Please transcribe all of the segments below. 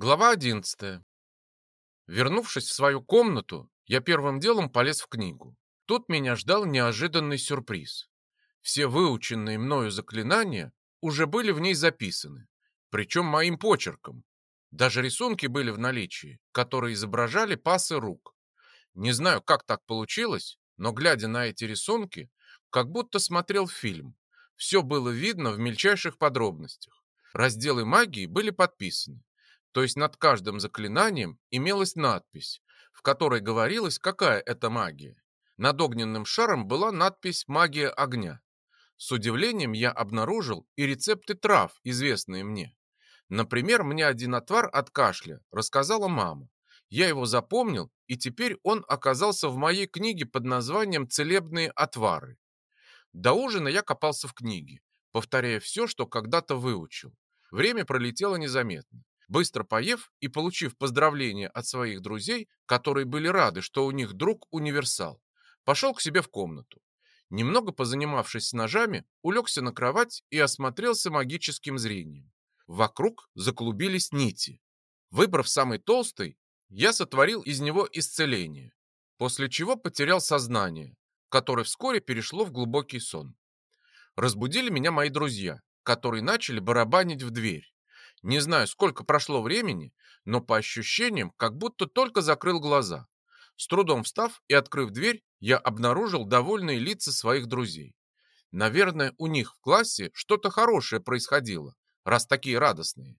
Глава 11. Вернувшись в свою комнату, я первым делом полез в книгу. Тут меня ждал неожиданный сюрприз. Все выученные мною заклинания уже были в ней записаны, причем моим почерком. Даже рисунки были в наличии, которые изображали пасы рук. Не знаю, как так получилось, но глядя на эти рисунки, как будто смотрел фильм. Все было видно в мельчайших подробностях. Разделы магии были подписаны то есть над каждым заклинанием имелась надпись, в которой говорилось, какая это магия. Над огненным шаром была надпись «Магия огня». С удивлением я обнаружил и рецепты трав, известные мне. Например, мне один отвар от кашля рассказала мама. Я его запомнил, и теперь он оказался в моей книге под названием «Целебные отвары». До ужина я копался в книге, повторяя все, что когда-то выучил. Время пролетело незаметно. Быстро поев и получив поздравления от своих друзей, которые были рады, что у них друг универсал, пошел к себе в комнату. Немного позанимавшись с ножами, улегся на кровать и осмотрелся магическим зрением. Вокруг заклубились нити. Выбрав самый толстый, я сотворил из него исцеление, после чего потерял сознание, которое вскоре перешло в глубокий сон. Разбудили меня мои друзья, которые начали барабанить в дверь. Не знаю, сколько прошло времени, но по ощущениям, как будто только закрыл глаза. С трудом встав и открыв дверь, я обнаружил довольные лица своих друзей. Наверное, у них в классе что-то хорошее происходило, раз такие радостные.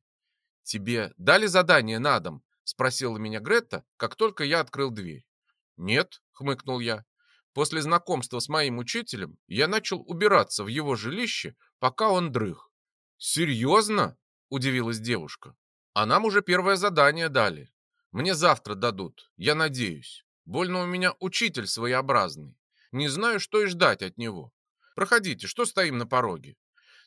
«Тебе дали задание на дом?» – спросила меня Гретта, как только я открыл дверь. «Нет», – хмыкнул я. После знакомства с моим учителем я начал убираться в его жилище, пока он дрых. «Серьезно?» Удивилась девушка. А нам уже первое задание дали. Мне завтра дадут, я надеюсь. Больно у меня учитель своеобразный. Не знаю, что и ждать от него. Проходите, что стоим на пороге.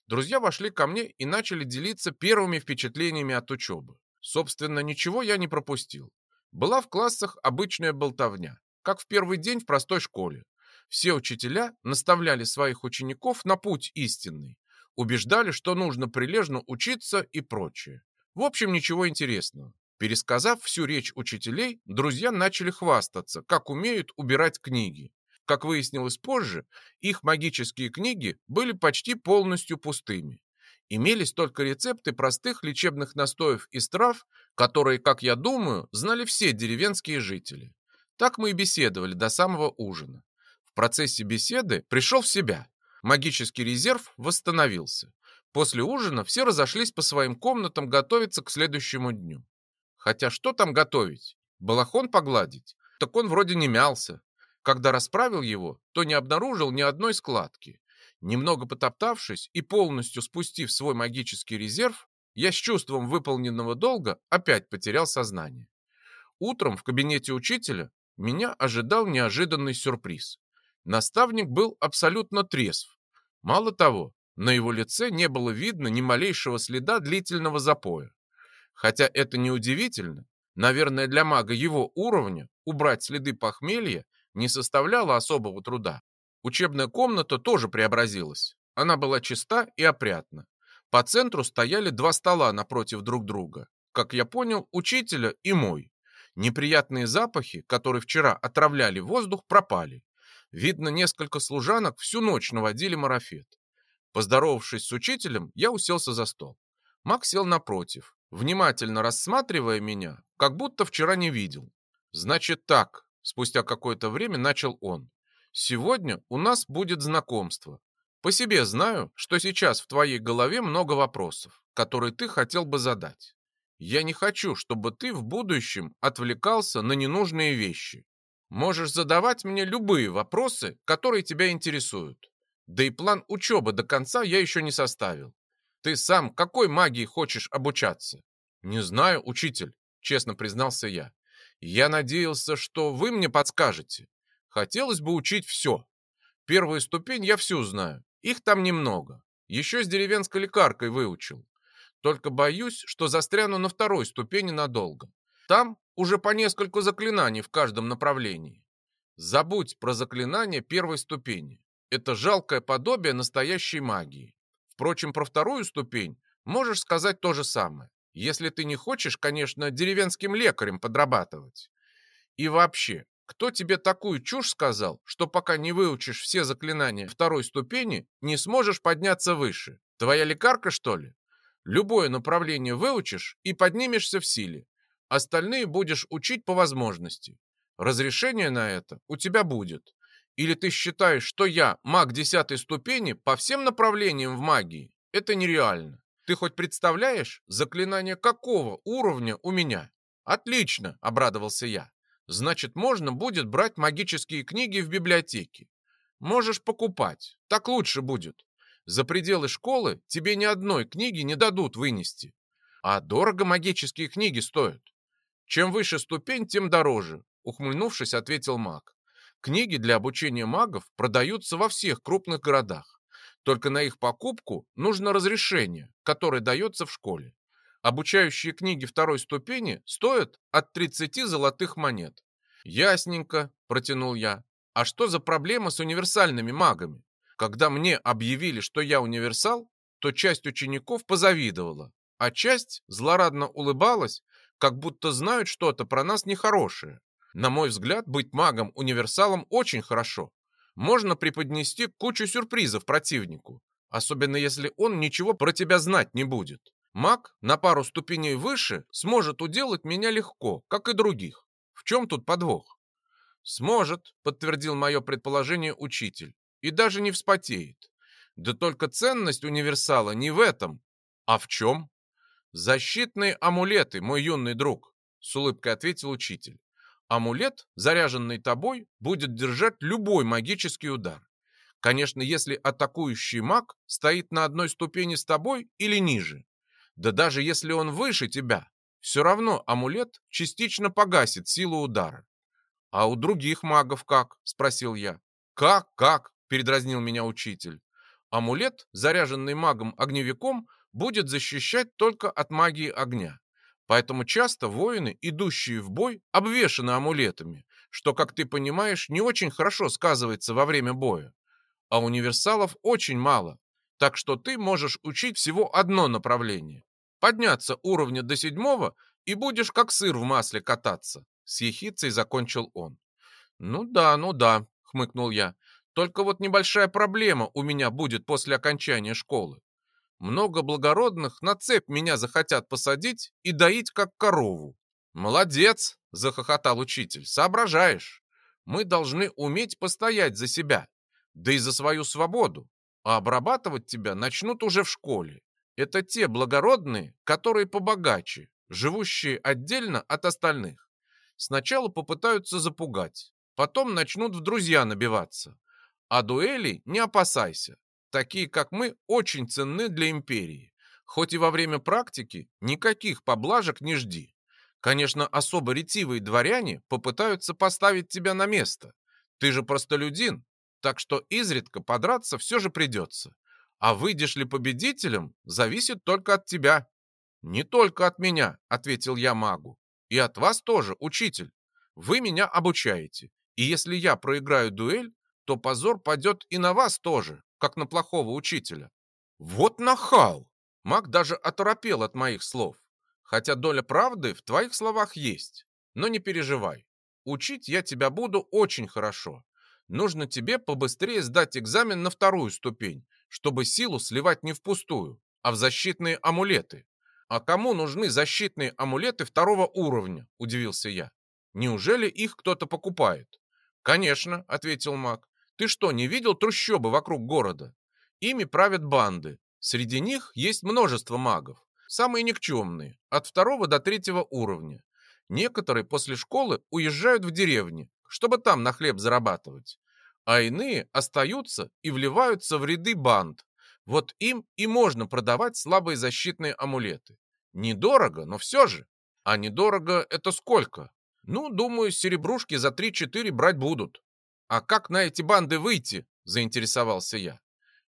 Друзья вошли ко мне и начали делиться первыми впечатлениями от учебы. Собственно, ничего я не пропустил. Была в классах обычная болтовня, как в первый день в простой школе. Все учителя наставляли своих учеников на путь истинный, убеждали, что нужно прилежно учиться и прочее. В общем, ничего интересного. Пересказав всю речь учителей, друзья начали хвастаться, как умеют убирать книги. Как выяснилось позже, их магические книги были почти полностью пустыми. Имелись только рецепты простых лечебных настоев из трав, которые, как я думаю, знали все деревенские жители. Так мы и беседовали до самого ужина. В процессе беседы пришел в себя Магический резерв восстановился. После ужина все разошлись по своим комнатам готовиться к следующему дню. Хотя что там готовить? Балахон погладить? Так он вроде не мялся. Когда расправил его, то не обнаружил ни одной складки. Немного потоптавшись и полностью спустив свой магический резерв, я с чувством выполненного долга опять потерял сознание. Утром в кабинете учителя меня ожидал неожиданный сюрприз. Наставник был абсолютно трезв. Мало того, на его лице не было видно ни малейшего следа длительного запоя. Хотя это неудивительно, наверное, для мага его уровня убрать следы похмелья не составляло особого труда. Учебная комната тоже преобразилась. Она была чиста и опрятна. По центру стояли два стола напротив друг друга. Как я понял, учителя и мой. Неприятные запахи, которые вчера отравляли воздух, пропали. Видно, несколько служанок всю ночь наводили марафет. Поздоровавшись с учителем, я уселся за стол. Макс сел напротив, внимательно рассматривая меня, как будто вчера не видел. «Значит так», — спустя какое-то время начал он. «Сегодня у нас будет знакомство. По себе знаю, что сейчас в твоей голове много вопросов, которые ты хотел бы задать. Я не хочу, чтобы ты в будущем отвлекался на ненужные вещи. Можешь задавать мне любые вопросы, которые тебя интересуют. Да и план учебы до конца я еще не составил. Ты сам какой магии хочешь обучаться? Не знаю, учитель, честно признался я. Я надеялся, что вы мне подскажете. Хотелось бы учить все. Первую ступень я всю знаю. Их там немного. Еще с деревенской лекаркой выучил. Только боюсь, что застряну на второй ступени надолго. Там уже по нескольку заклинаний в каждом направлении. Забудь про заклинание первой ступени. Это жалкое подобие настоящей магии. Впрочем, про вторую ступень можешь сказать то же самое. Если ты не хочешь, конечно, деревенским лекарем подрабатывать. И вообще, кто тебе такую чушь сказал, что пока не выучишь все заклинания второй ступени, не сможешь подняться выше? Твоя лекарка, что ли? Любое направление выучишь и поднимешься в силе. Остальные будешь учить по возможности. Разрешение на это у тебя будет. Или ты считаешь, что я маг десятой ступени по всем направлениям в магии? Это нереально. Ты хоть представляешь, заклинание какого уровня у меня? Отлично, обрадовался я. Значит, можно будет брать магические книги в библиотеке. Можешь покупать, так лучше будет. За пределы школы тебе ни одной книги не дадут вынести. А дорого магические книги стоят. Чем выше ступень, тем дороже, ухмыльнувшись, ответил маг. Книги для обучения магов продаются во всех крупных городах. Только на их покупку нужно разрешение, которое дается в школе. Обучающие книги второй ступени стоят от 30 золотых монет. Ясненько, протянул я. А что за проблема с универсальными магами? Когда мне объявили, что я универсал, то часть учеников позавидовала, а часть злорадно улыбалась, как будто знают что-то про нас нехорошее. На мой взгляд, быть магом-универсалом очень хорошо. Можно преподнести кучу сюрпризов противнику, особенно если он ничего про тебя знать не будет. Маг на пару ступеней выше сможет уделать меня легко, как и других. В чем тут подвох? Сможет, подтвердил мое предположение учитель, и даже не вспотеет. Да только ценность универсала не в этом. А в чем? Защитные амулеты, мой юный друг, с улыбкой ответил учитель. Амулет, заряженный тобой, будет держать любой магический удар. Конечно, если атакующий маг стоит на одной ступени с тобой или ниже. Да даже если он выше тебя, все равно амулет частично погасит силу удара. «А у других магов как?» – спросил я. «Как, как?» – передразнил меня учитель. «Амулет, заряженный магом-огневиком, будет защищать только от магии огня. Поэтому часто воины, идущие в бой, обвешаны амулетами, что, как ты понимаешь, не очень хорошо сказывается во время боя. А универсалов очень мало, так что ты можешь учить всего одно направление. Подняться уровня до седьмого и будешь как сыр в масле кататься. С ехицей закончил он. Ну да, ну да, хмыкнул я. Только вот небольшая проблема у меня будет после окончания школы. Много благородных на цепь меня захотят посадить и доить как корову. Молодец, захохотал учитель, соображаешь. Мы должны уметь постоять за себя, да и за свою свободу а обрабатывать тебя начнут уже в школе. Это те благородные, которые побогаче, живущие отдельно от остальных. Сначала попытаются запугать, потом начнут в друзья набиваться. А дуэли не опасайся. Такие, как мы, очень ценны для империи. Хоть и во время практики никаких поблажек не жди. Конечно, особо ретивые дворяне попытаются поставить тебя на место. Ты же простолюдин, так что изредка подраться все же придется. А выйдешь ли победителем, зависит только от тебя. Не только от меня, ответил я магу. И от вас тоже, учитель. Вы меня обучаете. И если я проиграю дуэль, то позор падет и на вас тоже, как на плохого учителя. Вот нахал! Маг даже оторопел от моих слов. Хотя доля правды в твоих словах есть. Но не переживай. Учить я тебя буду очень хорошо нужно тебе побыстрее сдать экзамен на вторую ступень, чтобы силу сливать не впустую, а в защитные амулеты. А кому нужны защитные амулеты второго уровня, удивился я. Неужели их кто-то покупает? Конечно, ответил маг. Ты что, не видел трущобы вокруг города? Ими правят банды. Среди них есть множество магов. Самые никчемные, от второго до третьего уровня. Некоторые после школы уезжают в деревни, чтобы там на хлеб зарабатывать а иные остаются и вливаются в ряды банд. Вот им и можно продавать слабые защитные амулеты. Недорого, но все же. А недорого это сколько? Ну, думаю, серебрушки за 3-4 брать будут. А как на эти банды выйти? Заинтересовался я.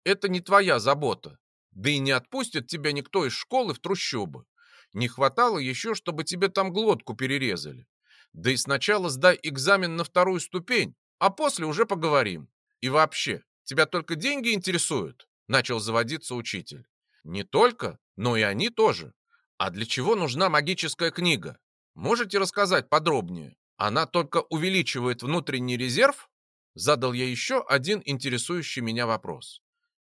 Это не твоя забота. Да и не отпустит тебя никто из школы в трущобы. Не хватало еще, чтобы тебе там глотку перерезали. Да и сначала сдай экзамен на вторую ступень, а после уже поговорим. И вообще, тебя только деньги интересуют?» Начал заводиться учитель. «Не только, но и они тоже. А для чего нужна магическая книга? Можете рассказать подробнее? Она только увеличивает внутренний резерв? Задал я еще один интересующий меня вопрос.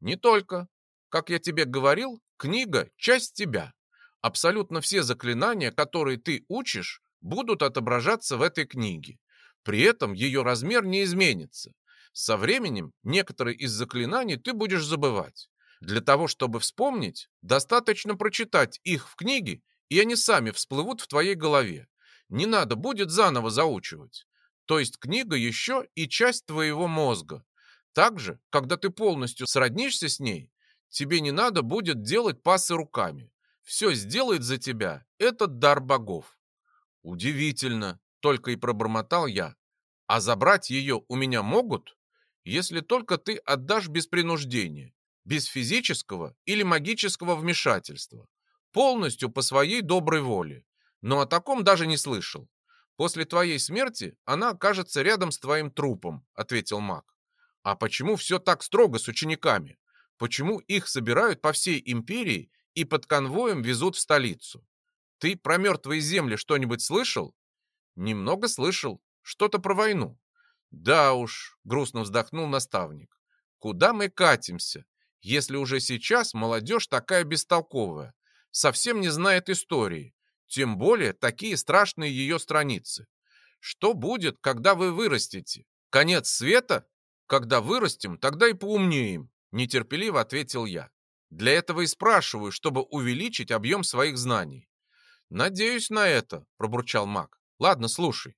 Не только. Как я тебе говорил, книга – часть тебя. Абсолютно все заклинания, которые ты учишь, будут отображаться в этой книге. При этом ее размер не изменится. Со временем некоторые из заклинаний ты будешь забывать. Для того, чтобы вспомнить, достаточно прочитать их в книге, и они сами всплывут в твоей голове. Не надо будет заново заучивать. То есть книга еще и часть твоего мозга. Также, когда ты полностью сроднишься с ней, тебе не надо будет делать пасы руками. Все сделает за тебя этот дар богов. Удивительно, только и пробормотал я. А забрать ее у меня могут, если только ты отдашь без принуждения, без физического или магического вмешательства, полностью по своей доброй воле. Но о таком даже не слышал. После твоей смерти она окажется рядом с твоим трупом, ответил маг. А почему все так строго с учениками? Почему их собирают по всей империи и под конвоем везут в столицу? Ты про мертвые земли что-нибудь слышал? Немного слышал. Что-то про войну. Да уж, грустно вздохнул наставник. Куда мы катимся, если уже сейчас молодежь такая бестолковая, совсем не знает истории, тем более такие страшные ее страницы. Что будет, когда вы вырастете? Конец света? Когда вырастем, тогда и поумнеем, нетерпеливо ответил я. Для этого и спрашиваю, чтобы увеличить объем своих знаний. Надеюсь на это, пробурчал маг. Ладно, слушай.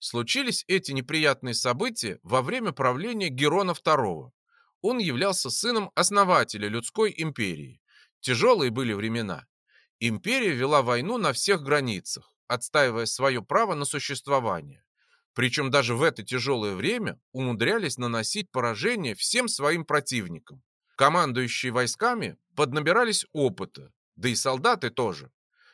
Случились эти неприятные события во время правления Герона II. Он являлся сыном основателя людской империи. Тяжелые были времена. Империя вела войну на всех границах, отстаивая свое право на существование. Причем даже в это тяжелое время умудрялись наносить поражение всем своим противникам. Командующие войсками поднабирались опыта, да и солдаты тоже.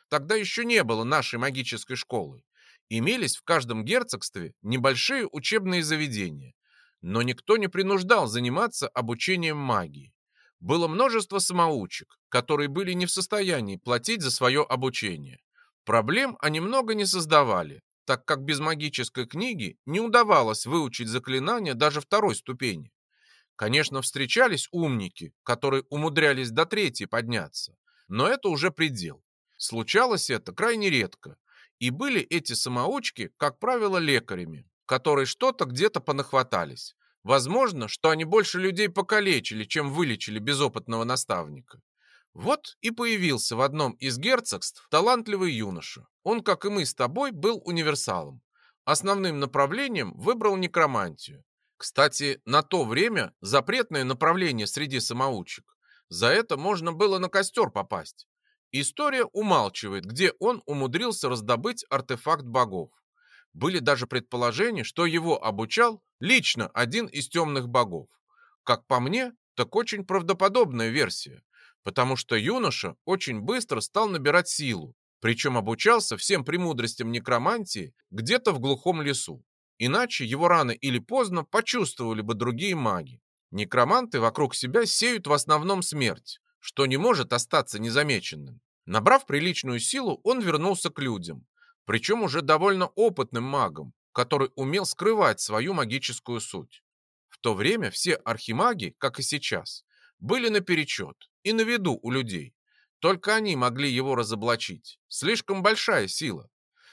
Тогда еще не было нашей магической школы. Имелись в каждом герцогстве небольшие учебные заведения, но никто не принуждал заниматься обучением магии. Было множество самоучек, которые были не в состоянии платить за свое обучение. Проблем они много не создавали, так как без магической книги не удавалось выучить заклинания даже второй ступени. Конечно, встречались умники, которые умудрялись до третьей подняться, но это уже предел. Случалось это крайне редко, и были эти самоучки, как правило, лекарями, которые что-то где-то понахватались. Возможно, что они больше людей покалечили, чем вылечили безопытного наставника. Вот и появился в одном из герцогств талантливый юноша. Он, как и мы с тобой, был универсалом. Основным направлением выбрал некромантию. Кстати, на то время запретное направление среди самоучек. За это можно было на костер попасть. История умалчивает, где он умудрился раздобыть артефакт богов. Были даже предположения, что его обучал лично один из темных богов. Как по мне, так очень правдоподобная версия, потому что юноша очень быстро стал набирать силу, причем обучался всем премудростям некромантии где-то в глухом лесу. Иначе его рано или поздно почувствовали бы другие маги. Некроманты вокруг себя сеют в основном смерть, что не может остаться незамеченным. Набрав приличную силу, он вернулся к людям, причем уже довольно опытным магом, который умел скрывать свою магическую суть. В то время все архимаги, как и сейчас, были наперечет и на виду у людей. Только они могли его разоблачить. Слишком большая сила.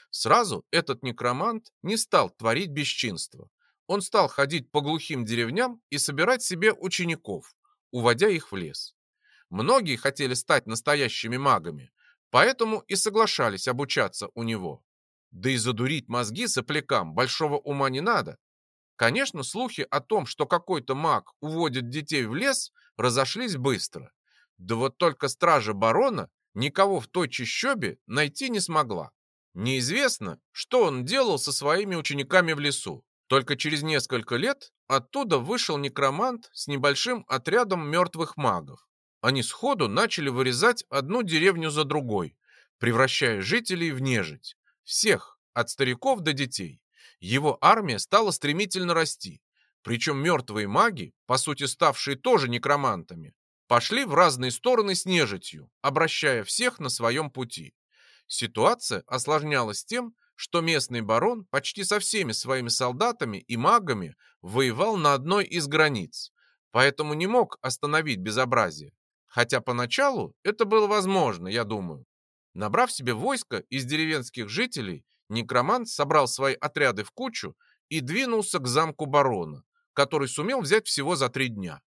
Сразу этот некромант не стал творить бесчинство. Он стал ходить по глухим деревням и собирать себе учеников, уводя их в лес. Многие хотели стать настоящими магами, поэтому и соглашались обучаться у него. Да и задурить мозги соплякам большого ума не надо. Конечно, слухи о том, что какой-то маг уводит детей в лес, разошлись быстро. Да вот только стража барона никого в той чащобе найти не смогла. Неизвестно, что он делал со своими учениками в лесу. Только через несколько лет оттуда вышел некромант с небольшим отрядом мертвых магов. Они сходу начали вырезать одну деревню за другой, превращая жителей в нежить. Всех, от стариков до детей. Его армия стала стремительно расти. Причем мертвые маги, по сути ставшие тоже некромантами, пошли в разные стороны с нежитью, обращая всех на своем пути. Ситуация осложнялась тем, что местный барон почти со всеми своими солдатами и магами воевал на одной из границ, поэтому не мог остановить безобразие. Хотя поначалу это было возможно, я думаю. Набрав себе войско из деревенских жителей, некромант собрал свои отряды в кучу и двинулся к замку барона, который сумел взять всего за три дня.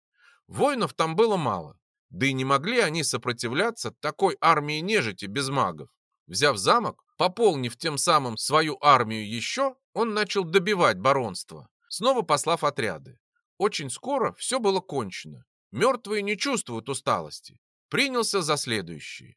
Воинов там было мало, да и не могли они сопротивляться такой армии нежити без магов. Взяв замок, пополнив тем самым свою армию еще, он начал добивать баронство, снова послав отряды. Очень скоро все было кончено. Мертвые не чувствуют усталости. Принялся за следующие.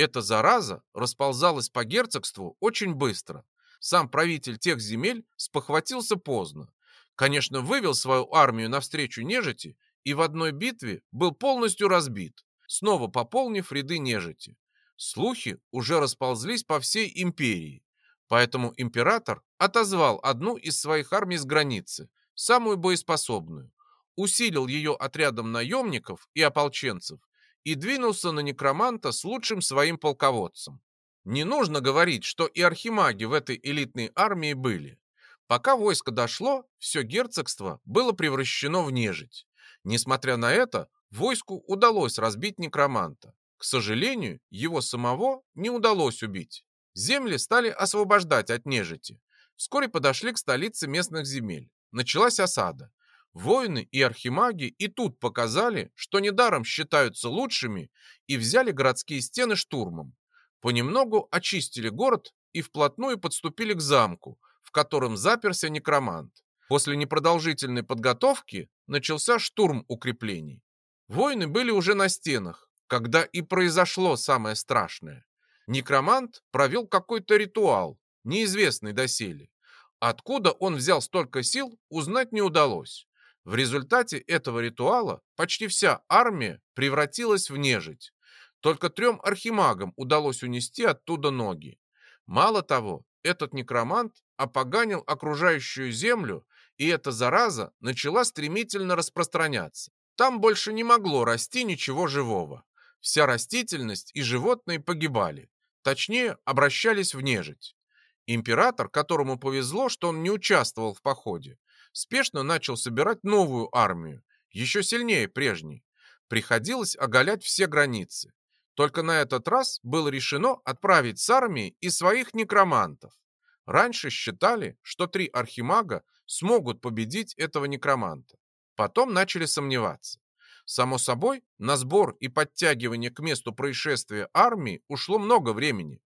Эта зараза расползалась по герцогству очень быстро. Сам правитель тех земель спохватился поздно. Конечно, вывел свою армию навстречу нежити и в одной битве был полностью разбит, снова пополнив ряды нежити. Слухи уже расползлись по всей империи, поэтому император отозвал одну из своих армий с границы, самую боеспособную, усилил ее отрядом наемников и ополченцев и двинулся на некроманта с лучшим своим полководцем. Не нужно говорить, что и архимаги в этой элитной армии были. Пока войско дошло, все герцогство было превращено в нежить. Несмотря на это, войску удалось разбить некроманта. К сожалению, его самого не удалось убить. Земли стали освобождать от нежити. Вскоре подошли к столице местных земель. Началась осада. Воины и архимаги и тут показали, что недаром считаются лучшими и взяли городские стены штурмом. Понемногу очистили город и вплотную подступили к замку, в котором заперся некромант. После непродолжительной подготовки начался штурм укреплений. Воины были уже на стенах, когда и произошло самое страшное. Некромант провел какой-то ритуал, неизвестный доселе. Откуда он взял столько сил, узнать не удалось. В результате этого ритуала почти вся армия превратилась в нежить. Только трем архимагам удалось унести оттуда ноги. Мало того, этот некромант опоганил окружающую землю, и эта зараза начала стремительно распространяться. Там больше не могло расти ничего живого. Вся растительность и животные погибали, точнее, обращались в нежить. Император, которому повезло, что он не участвовал в походе, спешно начал собирать новую армию, еще сильнее прежней. Приходилось оголять все границы. Только на этот раз было решено отправить с армией и своих некромантов. Раньше считали, что три архимага смогут победить этого некроманта. Потом начали сомневаться. Само собой, на сбор и подтягивание к месту происшествия армии ушло много времени.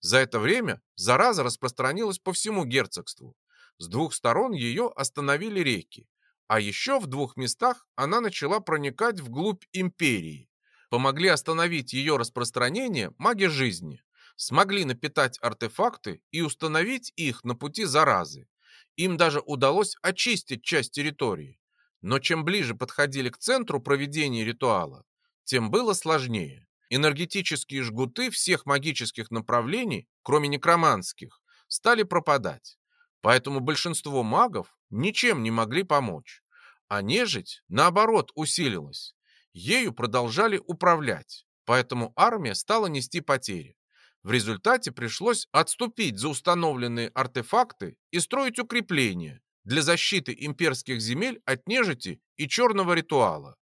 За это время зараза распространилась по всему герцогству. С двух сторон ее остановили реки, а еще в двух местах она начала проникать вглубь империи. Помогли остановить ее распространение маги жизни. Смогли напитать артефакты и установить их на пути заразы. Им даже удалось очистить часть территории. Но чем ближе подходили к центру проведения ритуала, тем было сложнее. Энергетические жгуты всех магических направлений, кроме некроманских, стали пропадать. Поэтому большинство магов ничем не могли помочь. А нежить, наоборот, усилилась. Ею продолжали управлять, поэтому армия стала нести потери. В результате пришлось отступить за установленные артефакты и строить укрепления, для защиты имперских земель от нежити и черного ритуала.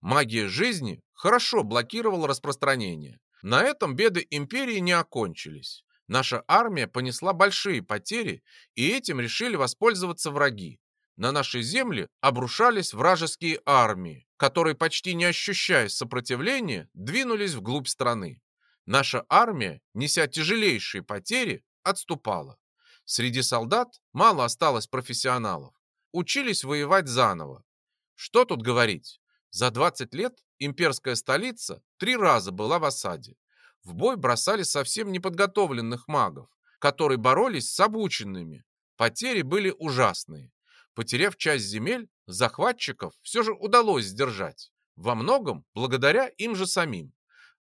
Магия жизни хорошо блокировала распространение. На этом беды империи не окончились. Наша армия понесла большие потери, и этим решили воспользоваться враги. На наши земли обрушались вражеские армии, которые, почти не ощущая сопротивления, двинулись вглубь страны. Наша армия, неся тяжелейшие потери, отступала. Среди солдат мало осталось профессионалов. Учились воевать заново. Что тут говорить? За 20 лет имперская столица три раза была в осаде. В бой бросали совсем неподготовленных магов, которые боролись с обученными. Потери были ужасные. Потеряв часть земель, захватчиков все же удалось сдержать. Во многом благодаря им же самим.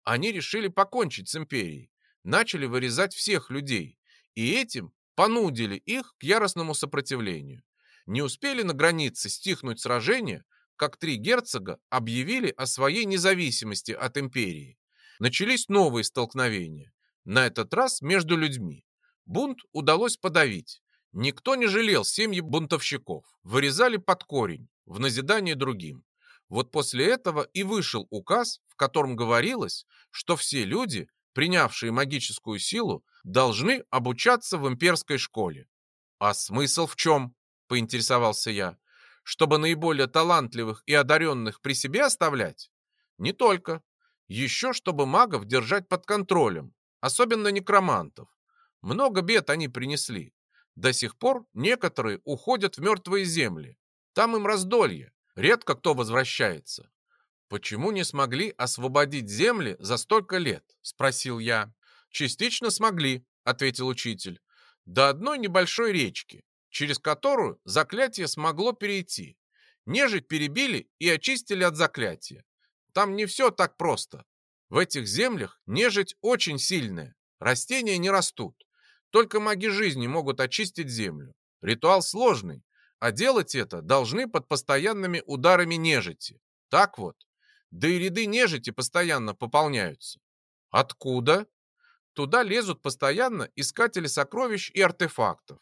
Они решили покончить с империей. Начали вырезать всех людей. И этим понудили их к яростному сопротивлению. Не успели на границе стихнуть сражения, как три герцога объявили о своей независимости от империи. Начались новые столкновения. На этот раз между людьми. Бунт удалось подавить. Никто не жалел семьи бунтовщиков. Вырезали под корень, в назидание другим. Вот после этого и вышел указ, в котором говорилось, что все люди, принявшие магическую силу, должны обучаться в имперской школе. А смысл в чем? Поинтересовался я. Чтобы наиболее талантливых и одаренных при себе оставлять? Не только. Еще чтобы магов держать под контролем, особенно некромантов. Много бед они принесли. До сих пор некоторые уходят в мертвые земли. Там им раздолье, редко кто возвращается. «Почему не смогли освободить земли за столько лет?» – спросил я. «Частично смогли», – ответил учитель. «До одной небольшой речки, через которую заклятие смогло перейти. Нежить перебили и очистили от заклятия. Там не все так просто. В этих землях нежить очень сильная. Растения не растут. Только маги жизни могут очистить землю. Ритуал сложный, а делать это должны под постоянными ударами нежити. Так вот. Да и ряды нежити постоянно пополняются. Откуда? Туда лезут постоянно искатели сокровищ и артефактов.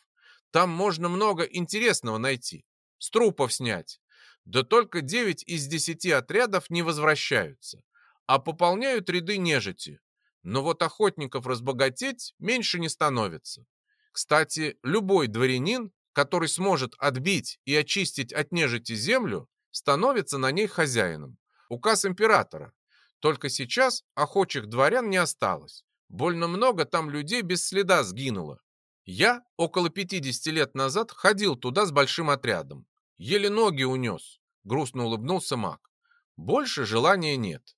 Там можно много интересного найти. С трупов снять. Да только 9 из 10 отрядов не возвращаются, а пополняют ряды нежити. Но вот охотников разбогатеть меньше не становится. Кстати, любой дворянин, который сможет отбить и очистить от нежити землю, становится на ней хозяином. Указ императора. Только сейчас охочих дворян не осталось. Больно много там людей без следа сгинуло. Я около 50 лет назад ходил туда с большим отрядом. Еле ноги унес, грустно улыбнулся маг. Больше желания нет.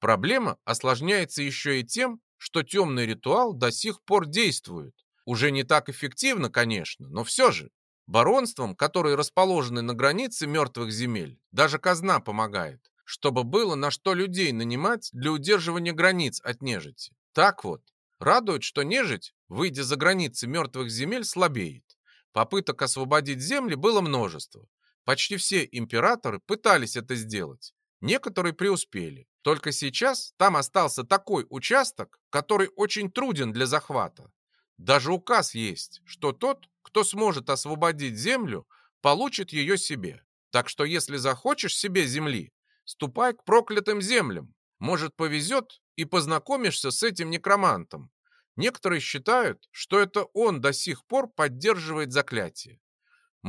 Проблема осложняется еще и тем, что темный ритуал до сих пор действует. Уже не так эффективно, конечно, но все же. Баронствам, которые расположены на границе мертвых земель, даже казна помогает, чтобы было на что людей нанимать для удерживания границ от нежити. Так вот, радует, что нежить, выйдя за границы мертвых земель, слабеет. Попыток освободить земли было множество. Почти все императоры пытались это сделать. Некоторые преуспели. Только сейчас там остался такой участок, который очень труден для захвата. Даже указ есть, что тот, кто сможет освободить землю, получит ее себе. Так что если захочешь себе земли, ступай к проклятым землям. Может, повезет и познакомишься с этим некромантом. Некоторые считают, что это он до сих пор поддерживает заклятие.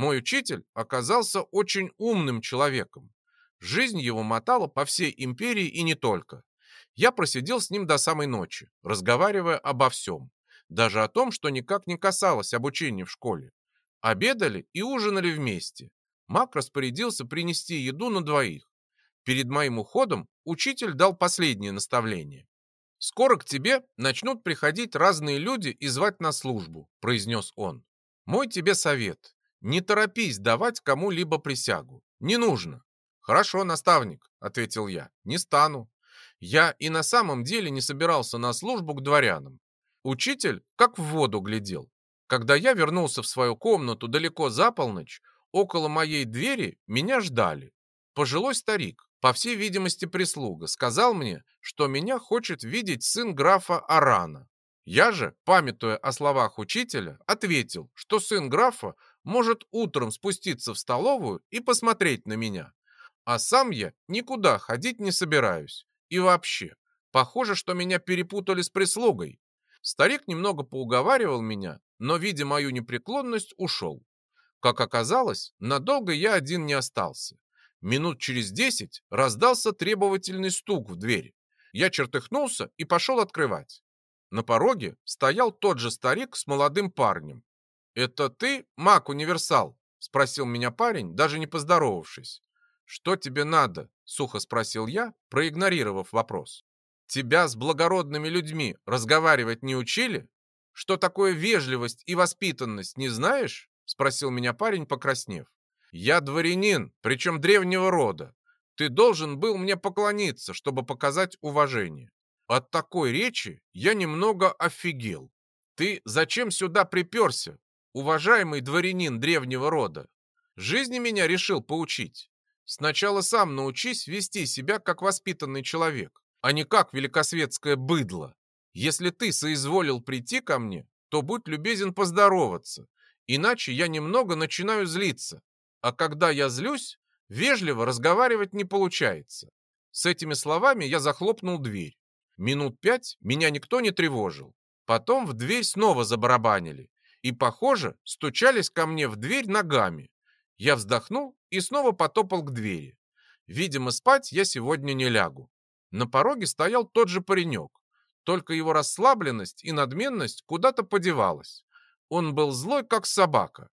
Мой учитель оказался очень умным человеком. Жизнь его мотала по всей империи и не только. Я просидел с ним до самой ночи, разговаривая обо всем. Даже о том, что никак не касалось обучения в школе. Обедали и ужинали вместе. Мак распорядился принести еду на двоих. Перед моим уходом учитель дал последнее наставление. «Скоро к тебе начнут приходить разные люди и звать на службу», – произнес он. «Мой тебе совет. Не торопись давать кому-либо присягу. Не нужно. Хорошо, наставник, ответил я. Не стану. Я и на самом деле не собирался на службу к дворянам. Учитель как в воду глядел. Когда я вернулся в свою комнату далеко за полночь, около моей двери меня ждали. Пожилой старик, по всей видимости прислуга, сказал мне, что меня хочет видеть сын графа Арана. Я же, памятуя о словах учителя, ответил, что сын графа может утром спуститься в столовую и посмотреть на меня. А сам я никуда ходить не собираюсь. И вообще, похоже, что меня перепутали с прислугой. Старик немного поуговаривал меня, но, видя мою непреклонность, ушел. Как оказалось, надолго я один не остался. Минут через десять раздался требовательный стук в дверь. Я чертыхнулся и пошел открывать. На пороге стоял тот же старик с молодым парнем, «Это ты, маг-универсал?» — спросил меня парень, даже не поздоровавшись. «Что тебе надо?» — сухо спросил я, проигнорировав вопрос. «Тебя с благородными людьми разговаривать не учили? Что такое вежливость и воспитанность, не знаешь?» — спросил меня парень, покраснев. «Я дворянин, причем древнего рода. Ты должен был мне поклониться, чтобы показать уважение. От такой речи я немного офигел. Ты зачем сюда приперся? Уважаемый дворянин древнего рода, жизни меня решил поучить. Сначала сам научись вести себя как воспитанный человек, а не как великосветское быдло. Если ты соизволил прийти ко мне, то будь любезен поздороваться, иначе я немного начинаю злиться. А когда я злюсь, вежливо разговаривать не получается. С этими словами я захлопнул дверь. Минут пять меня никто не тревожил. Потом в дверь снова забарабанили. И, похоже, стучались ко мне в дверь ногами. Я вздохнул и снова потопал к двери. Видимо, спать я сегодня не лягу. На пороге стоял тот же паренек. Только его расслабленность и надменность куда-то подевалась. Он был злой, как собака.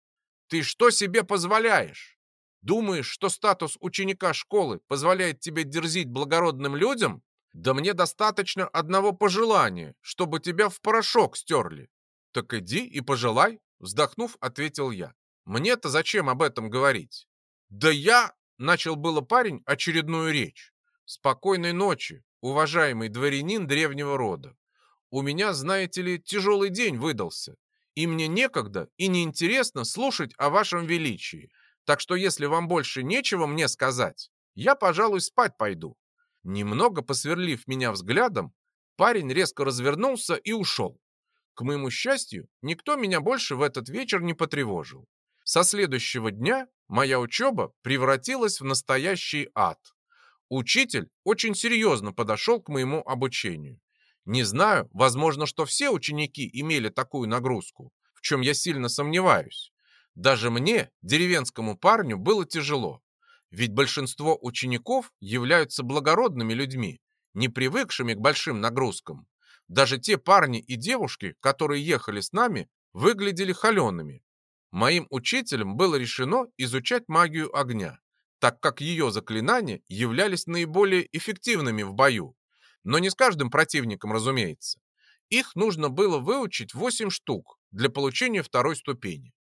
«Ты что себе позволяешь? Думаешь, что статус ученика школы позволяет тебе дерзить благородным людям? Да мне достаточно одного пожелания, чтобы тебя в порошок стерли. Так иди и пожелай, вздохнув, ответил я. Мне-то зачем об этом говорить? Да я... Начал было парень очередную речь. Спокойной ночи, уважаемый дворянин древнего рода. У меня, знаете ли, тяжелый день выдался, и мне некогда и неинтересно слушать о вашем величии. Так что если вам больше нечего мне сказать, я, пожалуй, спать пойду. Немного посверлив меня взглядом, парень резко развернулся и ушел. К моему счастью, никто меня больше в этот вечер не потревожил. Со следующего дня моя учеба превратилась в настоящий ад. Учитель очень серьезно подошел к моему обучению. Не знаю, возможно, что все ученики имели такую нагрузку, в чем я сильно сомневаюсь. Даже мне, деревенскому парню, было тяжело. Ведь большинство учеников являются благородными людьми, не привыкшими к большим нагрузкам. Даже те парни и девушки, которые ехали с нами, выглядели холеными. Моим учителем было решено изучать магию огня, так как ее заклинания являлись наиболее эффективными в бою. Но не с каждым противником, разумеется. Их нужно было выучить 8 штук для получения второй ступени.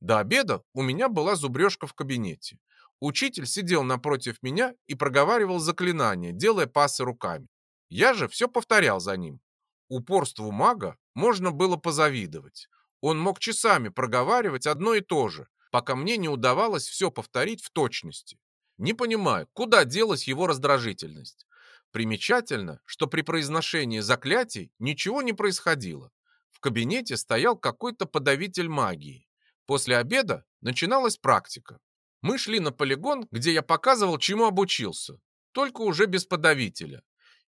До обеда у меня была зубрежка в кабинете. Учитель сидел напротив меня и проговаривал заклинания, делая пасы руками. Я же все повторял за ним. Упорству мага можно было позавидовать. Он мог часами проговаривать одно и то же, пока мне не удавалось все повторить в точности. Не понимаю, куда делась его раздражительность. Примечательно, что при произношении заклятий ничего не происходило. В кабинете стоял какой-то подавитель магии. После обеда начиналась практика. Мы шли на полигон, где я показывал, чему обучился, только уже без подавителя.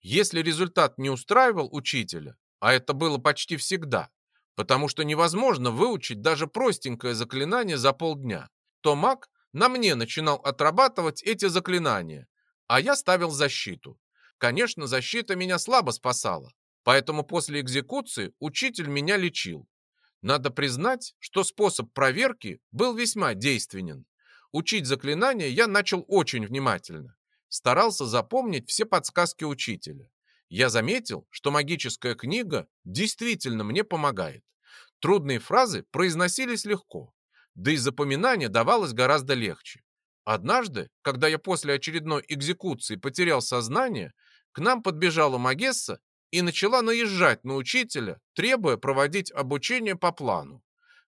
Если результат не устраивал учителя, а это было почти всегда, потому что невозможно выучить даже простенькое заклинание за полдня, то маг на мне начинал отрабатывать эти заклинания, а я ставил защиту. Конечно, защита меня слабо спасала, поэтому после экзекуции учитель меня лечил. Надо признать, что способ проверки был весьма действенен. Учить заклинания я начал очень внимательно. Старался запомнить все подсказки учителя. Я заметил, что магическая книга действительно мне помогает. Трудные фразы произносились легко, да и запоминание давалось гораздо легче. Однажды, когда я после очередной экзекуции потерял сознание, к нам подбежала Магесса и начала наезжать на учителя, требуя проводить обучение по плану.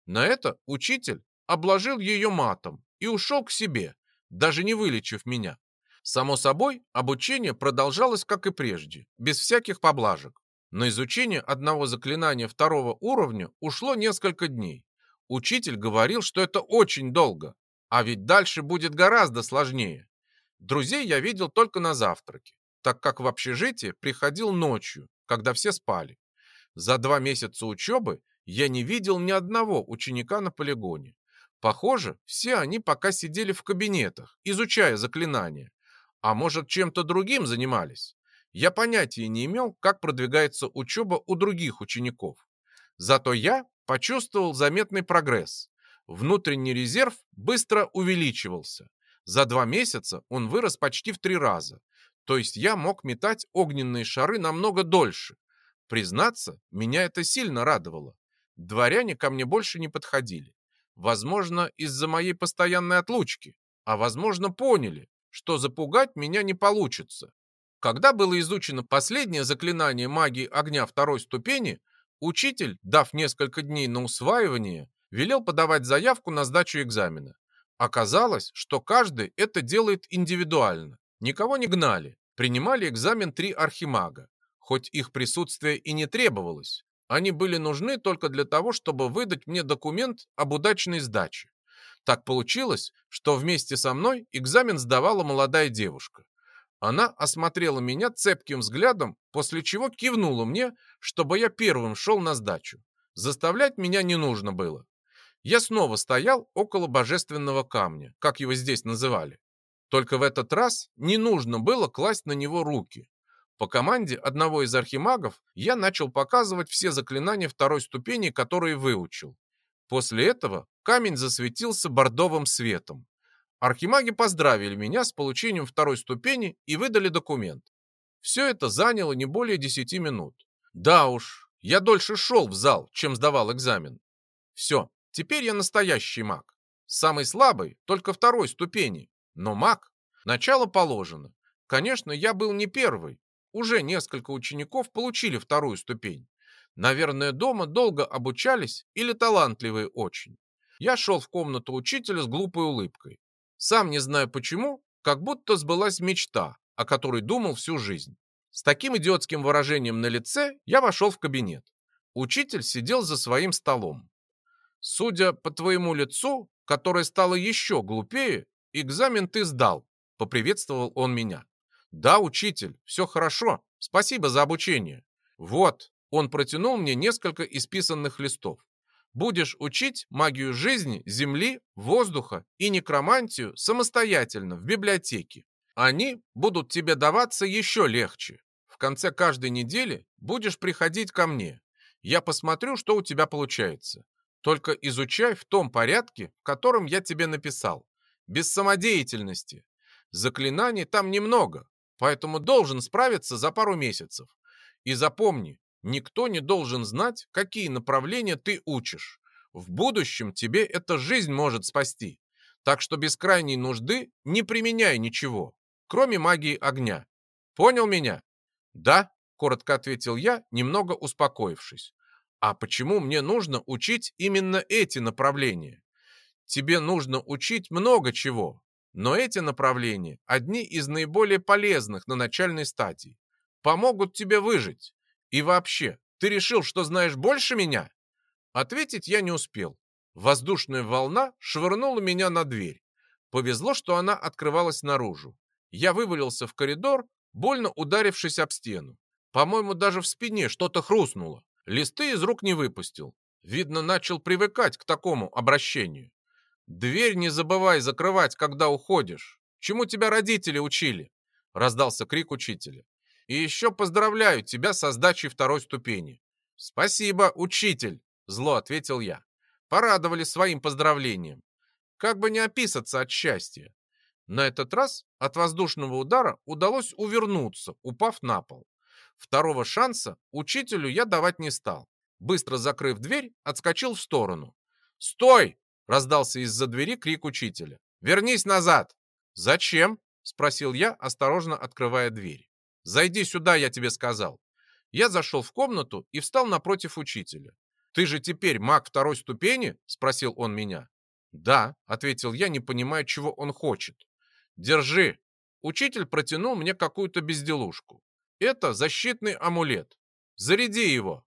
На это учитель обложил ее матом и ушел к себе, даже не вылечив меня. Само собой, обучение продолжалось, как и прежде, без всяких поблажек. На изучение одного заклинания второго уровня ушло несколько дней. Учитель говорил, что это очень долго, а ведь дальше будет гораздо сложнее. Друзей я видел только на завтраке, так как в общежитие приходил ночью, когда все спали. За два месяца учебы я не видел ни одного ученика на полигоне. Похоже, все они пока сидели в кабинетах, изучая заклинания. А может, чем-то другим занимались? Я понятия не имел, как продвигается учеба у других учеников. Зато я почувствовал заметный прогресс. Внутренний резерв быстро увеличивался. За два месяца он вырос почти в три раза. То есть я мог метать огненные шары намного дольше. Признаться, меня это сильно радовало. Дворяне ко мне больше не подходили. Возможно, из-за моей постоянной отлучки. А возможно, поняли, что запугать меня не получится. Когда было изучено последнее заклинание магии огня второй ступени, учитель, дав несколько дней на усваивание, велел подавать заявку на сдачу экзамена. Оказалось, что каждый это делает индивидуально. Никого не гнали. Принимали экзамен три архимага. хоть их присутствие и не требовалось. Они были нужны только для того, чтобы выдать мне документ об удачной сдаче. Так получилось, что вместе со мной экзамен сдавала молодая девушка. Она осмотрела меня цепким взглядом, после чего кивнула мне, чтобы я первым шел на сдачу. Заставлять меня не нужно было. Я снова стоял около божественного камня, как его здесь называли. Только в этот раз не нужно было класть на него руки. По команде одного из архимагов я начал показывать все заклинания второй ступени, которые выучил. После этого камень засветился бордовым светом. Архимаги поздравили меня с получением второй ступени и выдали документ. Все это заняло не более 10 минут. Да уж, я дольше шел в зал, чем сдавал экзамен. Все, теперь я настоящий маг. Самый слабый, только второй ступени. Но маг. Начало положено. Конечно, я был не первый. Уже несколько учеников получили вторую ступень. Наверное, дома долго обучались или талантливые очень. Я шел в комнату учителя с глупой улыбкой. Сам не знаю почему, как будто сбылась мечта, о которой думал всю жизнь. С таким идиотским выражением на лице я вошел в кабинет. Учитель сидел за своим столом. Судя по твоему лицу, которое стало еще глупее, экзамен ты сдал, поприветствовал он меня. Да, учитель, все хорошо, спасибо за обучение. Вот, он протянул мне несколько исписанных листов. Будешь учить магию жизни, земли, воздуха и некромантию самостоятельно в библиотеке. Они будут тебе даваться еще легче. В конце каждой недели будешь приходить ко мне. Я посмотрю, что у тебя получается. Только изучай в том порядке, в котором я тебе написал. Без самодеятельности. Заклинаний там немного, поэтому должен справиться за пару месяцев. И запомни, Никто не должен знать, какие направления ты учишь. В будущем тебе эта жизнь может спасти. Так что без крайней нужды не применяй ничего, кроме магии огня. Понял меня? Да, коротко ответил я, немного успокоившись. А почему мне нужно учить именно эти направления? Тебе нужно учить много чего, но эти направления одни из наиболее полезных на начальной стадии. Помогут тебе выжить. И вообще, ты решил, что знаешь больше меня?» Ответить я не успел. Воздушная волна швырнула меня на дверь. Повезло, что она открывалась наружу. Я вывалился в коридор, больно ударившись об стену. По-моему, даже в спине что-то хрустнуло. Листы из рук не выпустил. Видно, начал привыкать к такому обращению. «Дверь не забывай закрывать, когда уходишь. Чему тебя родители учили?» Раздался крик учителя. И еще поздравляю тебя со сдачей второй ступени. Спасибо, учитель, зло ответил я. Порадовали своим поздравлением. Как бы не описаться от счастья. На этот раз от воздушного удара удалось увернуться, упав на пол. Второго шанса учителю я давать не стал. Быстро закрыв дверь, отскочил в сторону. «Стой!» — раздался из-за двери крик учителя. «Вернись назад!» «Зачем?» — спросил я, осторожно открывая дверь. «Зайди сюда, я тебе сказал». Я зашел в комнату и встал напротив учителя. «Ты же теперь маг второй ступени?» – спросил он меня. «Да», – ответил я, не понимая, чего он хочет. «Держи». Учитель протянул мне какую-то безделушку. «Это защитный амулет. Заряди его».